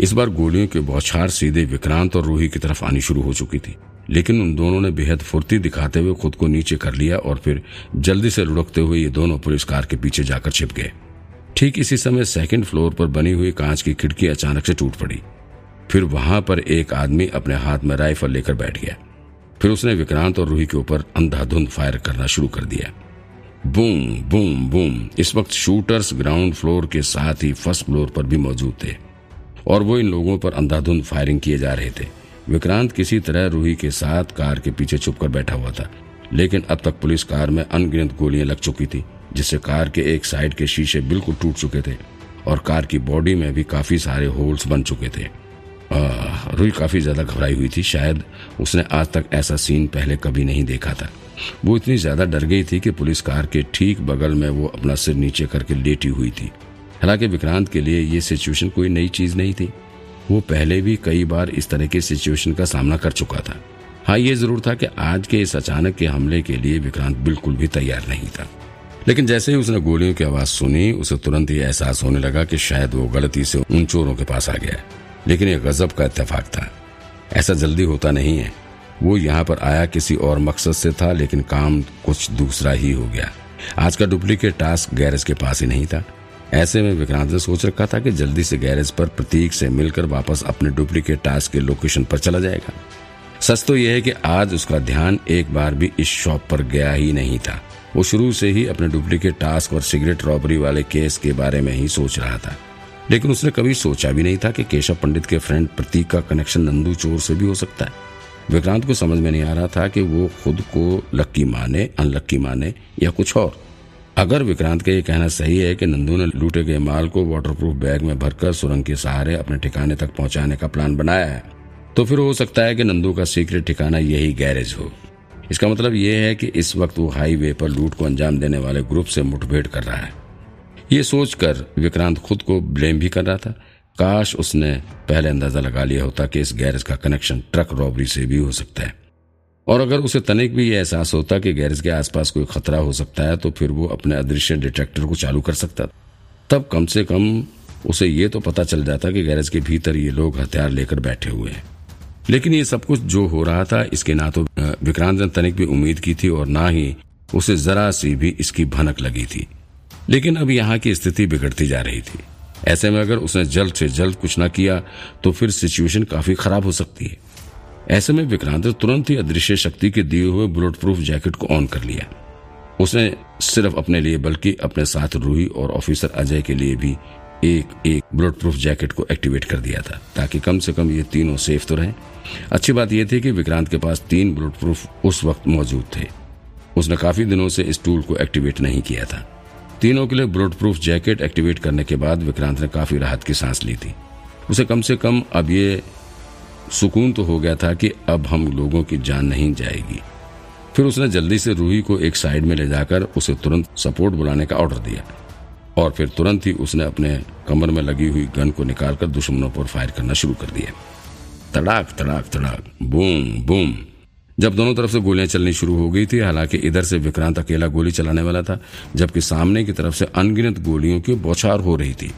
इस बार गोलियों की बौछार सीधे विक्रांत और रूही की तरफ़ आनी शुरू हो चुकी थी। लेकिन उन दोनों ने बेहद फुर्ती दिखाते हुए खुद को नीचे कर लिया और फिर जल्दी से लुढ़कते हुए ये दोनों पुलिस कार के पीछे जाकर छिप गए। ठीक इसी समय सेकंड फ्लोर पर बनी हुई कांच की खिड़की अचानक से टूट पड़ी। फिर वहाँ पर एक आदमी अपने हाथ में राइफल लेकर बैठ गया। फिर उसने विक्रांत और रूही के ऊपर अंधाधुंध फायर करना शुरू कर दिया। Boom boom boom. इस वक्त शूटर्स ग्राउंड फ्लोर के साथ ही फ़र्स्ट फ्लोर पर भी मौजूद थे। और वो इन लोगों पर अंधाधुंध फायरिंग किए जा रहे थे। विक्रांत किसी तरह रूही के साथ कार के पीछे छुपकर बैठा हुआ था। लेकिन अब तक पुलिस कार में अनगिनत गोलियाँ लग चुकी थी, जिससे कार के एक साइड के शीशे बिल्कुल टूट चुके थे और कार की बॉडी में भी काफ़ी सारे होल्स बन चुके थे। रूही काफ़ी ज़्यादा घबराई हुई थी। शायद उसने आज तक ऐसा सीन पहले कभी नहीं देखा था। वो इतनी ज़्यादा डर गई थी कि पुलिस कार के ठीक बगल में वो अपना सिर नीचे करके लेटी हुई थी। हालाँकि विक्रांत के लिए ये सिचुएशन कोई नई चीज़ नहीं थी। वो पहले भी कई बार इस तरह की सिचुएशन का सामना कर चुका था। हाँ ये ज़रूर था कि आज के इस अचानक के हमले के लिए विक्रांत बिल्कुल भी तैयार नहीं था। लेकिन जैसे ही उसने गोलियों की आवाज़ सुनी, उसे तुरंत ही एहसास होने लगा कि शायद वो गलती से उन चोरों के पास आ गया लेकिन ये गजब का इतफाक था। ऐसा जल्दी होता नहीं है। वो यहाँ पर आया किसी और मकसद से था, लेकिन काम कुछ दूसरा ही हो गया। आज का डुप्लीकेट टास्क गैरेज के पास ही नहीं था। ऐसे में विक्रांत ने सोच रखा था कि जल्दी से गैरेज पर प्रतीक से मिलकर वापस अपने डुप्लीकेट टास्क के लोकेशन पर चला जाएगा। सच तो यह है कि आज उसका ध्यान एक बार भी इस शॉप पर गया ही नहीं था। वो शुरू से ही अपने डुप्लीकेट टास्क और सिगरेट रॉबरी वाले केस के बारे में ही सोच रहा था। लेकिन उसने कभी सोचा भी नहीं था कि केशव पंडित के फ्रेंड प्रतीक का कनेक्शन नंदू चोर से भी हो सकता है। विक्रांत को समझ में नहीं आ रहा था कि वो खुद को लक्की माने अनलक्की माने या कुछ और। अगर विक्रांत का ये कहना सही है कि नंदू ने लूटे गए माल को वाटरप्रूफ बैग में भरकर सुरंग के सहारे अपने ठिकाने तक पहुँचाने का प्लान बनाया है तो फिर हो सकता है कि नंदू का सीक्रेट ठिकाना यही गैरेज हो। इसका मतलब यह है कि इस वक्त वो हाईवे पर लूट को अंजाम देने वाले ग्रुप से मुठभेड़ कर रहा है। ये सोचकर विक्रांत खुद को ब्लेम भी कर रहा था। काश उसने पहले अंदाज़ा लगा लिया होता कि इस गैरेज का कनेक्शन ट्रक रॉबरी से भी हो सकता है। और अगर उसे तनिक भी ये एहसास होता कि गैरेज के आसपास कोई खतरा हो सकता है तो फिर वो अपने अदृश्य डिटेक्टर को चालू कर सकता तब कम से कम उसे ये तो पता चल जाता कि गैरेज के भीतर ये लोग हथियार लेकर बैठे हुए हैं। लेकिन ये सब कुछ जो हो रहा था, इसके ना तो विक्रांत ने तनिक भी उम्मीद की थी और ना ही उसे जरा सी भी इसकी भनक लगी थी। लेकिन अब यहाँ की स्थिति बिगड़ती जा रही थी। ऐसे में अगर उसने जल्द से जल्द कुछ ना किया तो फिर सिचुएशन काफ़ी खराब हो सकती है। ऐसे में विक्रांत ने तुरंत ही अदृश्य शक्ति के दिए हुए बुलेट प्रूफ जैकेट को ऑन कर लिया। उसने सिर्फ़ अपने लिए बल्कि अपने साथ रूही और ऑफिसर अजय के लिए भी एक एक बुलेट प्रूफ जैकेट को एक्टिवेट कर दिया था, ताकि कम से कम ये तीनों सेफ़ तो रहे। अच्छी बात यह थी कि विक्रांत के पास तीन बुलेट प्रूफ उस वक्त मौजूद थे। उसने काफ़ी दिनों से इस टूल को एक्टिवेट नहीं किया था। तीनों के लिए बुलेट प्रूफ जैकेट एक्टिवेट करने के बाद विक्रांत ने काफ़ी राहत की सांस ली थी। उसे कम से कम अब ये सुकून तो हो गया था कि अब हम लोगों की जान नहीं जाएगी। फिर उसने जल्दी से रूही को एक साइड में ले जाकर उसे तुरंत सपोर्ट बुलाने का ऑर्डर दिया। और फिर तुरंत ही उसने अपने कमर में लगी हुई गन को निकालकर दुश्मनों पर फायर करना शुरू कर दिया तड़ाक तड़ाक तड़ाक, बूम बूम। जब दोनों तरफ़ से गोलियाँ चलनी शुरू हो गई थी, हालाँकि इधर से विक्रांत अकेला गोली चलाने वाला था, जबकि सामने की तरफ़ से अनगिनत गोलियों की बौछार हो रही थी।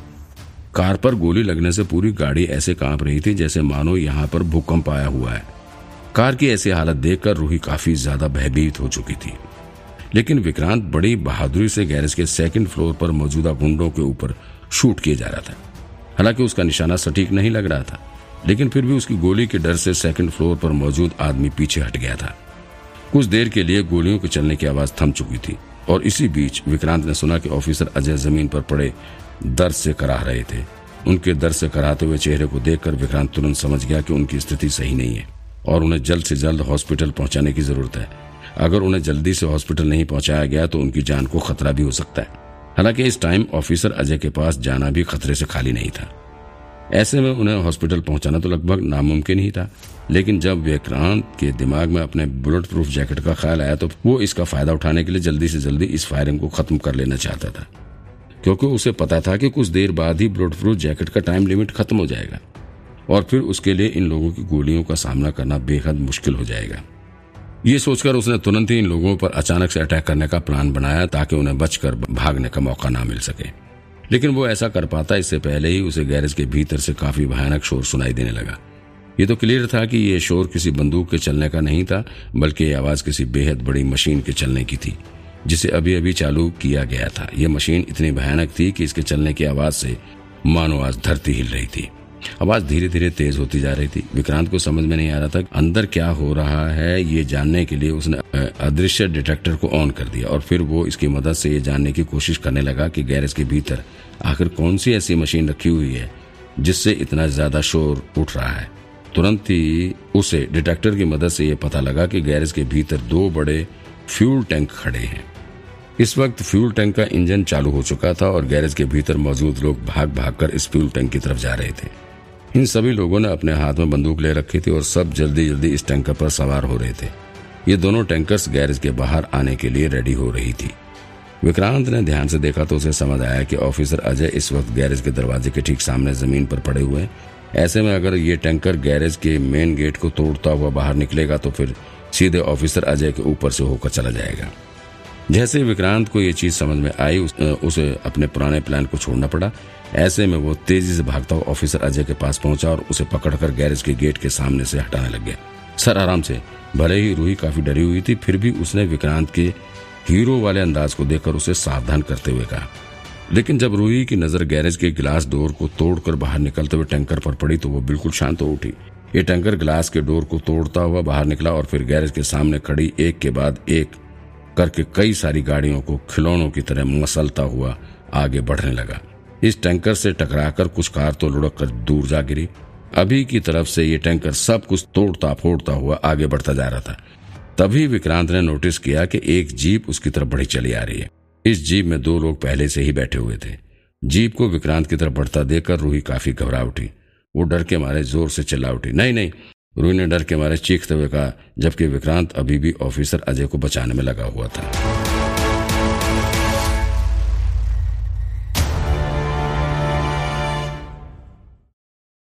कार पर गोली लगने से पूरी गाड़ी ऐसे काँप रही थी जैसे मानो यहाँ पर भूकंप आया हुआ है। कार की ऐसी हालत देखकर रूही काफ़ी ज़्यादा भयभीत हो चुकी थी। लेकिन विक्रांत बड़ी बहादुरी से गैरेज के सेकंड फ्लोर पर मौजूदा गुंडों के ऊपर शूट किया जा रहा था। हालाँकि उसका निशाना सटीक नहीं लग रहा था, लेकिन फिर भी उसकी गोली के डर से सेकंड फ्लोर पर मौजूद आदमी पीछे हट गया था। कुछ देर के लिए गोलियों के चलने की आवाज़ थम चुकी थी, और इसी बीच विक्रांत ने सुना कि ऑफिसर अजय ज़मीन पर पड़े दर्द से कराह रहे थे। उनके दर्द से कराते हुए चेहरे को देखकर विक्रांत तुरंत समझ गया कि उनकी स्थिति सही नहीं है और उन्हें जल्द से जल्द हॉस्पिटल पहुँचाने की ज़रूरत है। अगर उन्हें जल्दी से हॉस्पिटल नहीं पहुँचाया गया तो उनकी जान को खतरा भी हो सकता है। हालाँकि इस टाइम ऑफिसर अजय के पास जाना भी खतरे से खाली नहीं था। ऐसे में उन्हें हॉस्पिटल पहुंचाना तो लगभग नामुमकिन ही था। लेकिन जब विक्रांत के दिमाग में अपने बुलेट प्रूफ जैकेट का ख्याल आया तो वो इसका फ़ायदा उठाने के लिए जल्दी से जल्दी इस फायरिंग को खत्म कर लेना चाहता था। क्योंकि उसे पता था कि कुछ देर बाद ही प्रूफ जैकेट का टाइम लिमिट खत्म हो जाएगा और फिर उसके लिए इन लोगों की गोलियों का सामना करना बेहद मुश्किल हो जाएगा। ये सोचकर उसने तुरंत ही इन लोगों पर अचानक से अटैक करने का प्लान बनाया ताकि उन्हें बचकर भागने का मौका ना मिल सके। लेकिन वो ऐसा कर पाता, इससे पहले ही उसे गैरेज के भीतर से काफ़ी भयानक शोर सुनाई देने लगा। ये तो क्लियर था कि ये शोर किसी बंदूक के चलने का नहीं था, बल्कि ये आवाज़ किसी बेहद बड़ी मशीन के चलने की थी। जिसे अभी अभी चालू किया गया था। यह मशीन इतनी भयानक थी कि इसके चलने की आवाज़ से मानो आज धरती हिल रही थी। आवाज़ धीरे धीरे तेज होती जा रही थी। विक्रांत को समझ में नहीं आ रहा था अंदर क्या हो रहा है। ये जानने के लिए उसने अदृश्य डिटेक्टर को ऑन कर दिया और फिर वो इसकी मदद से ये जानने की कोशिश करने लगा कि गैरेज के भीतर आखिर कौन सी ऐसी मशीन रखी हुई है जिससे इतना ज़्यादा शोर उठ रहा है। तुरंत ही उसे डिटेक्टर की मदद से यह पता लगा कि गैरेज के भीतर दो बड़े फ्यूल टैंक खड़े हैं। इस वक्त फ्यूल टैंक का इंजन चालू हो चुका था और गैरेज के भीतर मौजूद लोग भाग भाग कर इस फ्यूल टैंक की तरफ़ जा रहे थे। इन सभी लोगों ने अपने हाथ में बंदूक ले रखी थी और सब जल्दी जल्दी इस टैंकर पर सवार हो रहे थे। ये दोनों टैंकर्स गैरेज के बाहर आने के लिए रेडी हो रही थी। विक्रांत ने ध्यान से देखा तो उसे समझ आया कि ऑफिसर अजय इस वक्त गैरेज के दरवाजे के ठीक सामने ज़मीन पर पड़े हुए ऐसे में अगर ये टैंकर गैरेज के मेन गेट को तोड़ता हुआ बाहर निकलेगा तो फिर सीधे ऑफिसर अजय के ऊपर से होकर चला जाएगा। जैसे विक्रांत को ये चीज़ समझ में आई उस, उसे अपने पुराने प्लान को छोड़ना पड़ा। ऐसे में वो तेज़ी से भागता हुआ ऑफिसर अजय के पास पहुँचा और उसे पकड़कर गैरेज के गेट के सामने से हटाने लग गया। सर आराम से। भले ही रूही काफ़ी डरी हुई थी फिर भी उसने विक्रांत के हीरो वाले अंदाज को देखकर उसे सावधान करते हुए कहा। लेकिन जब रूही की नज़र गैरेज के गिलास डोर को तोड़कर बाहर निकलते हुए टैंकर पर पड़ी तो वो बिल्कुल शांत हो उठी। ये टैंकर ग्लास के डोर को तोड़ता हुआ बाहर निकला और फिर गैरेज के सामने खड़ी एक के बाद एक करके कई सारी गाड़ियों को खिलौनों की तरह मसलता हुआ आगे बढ़ने लगा। इस टैंकर से टकराकर कुछ कार तो लुढ़क कर दूर जा गिरी। अभी की तरफ़ से ये टैंकर सब कुछ तोड़ता फोड़ता हुआ आगे बढ़ता जा रहा था। तभी विक्रांत ने नोटिस किया कि एक जीप उसकी तरफ़ बढ़ी चली आ रही है। इस जीप में दो लोग पहले से ही बैठे हुए थे। जीप को विक्रांत की तरफ़ बढ़ता देखकर रूही काफ़ी घबरा उठी। वो डर के मारे ज़ोर से चिल्ला उठी। नहीं नहीं। रूही ने डर के मारे चीखते हुए कहा, जबकि विक्रांत अभी भी ऑफिसर अजय को बचाने में लगा हुआ था।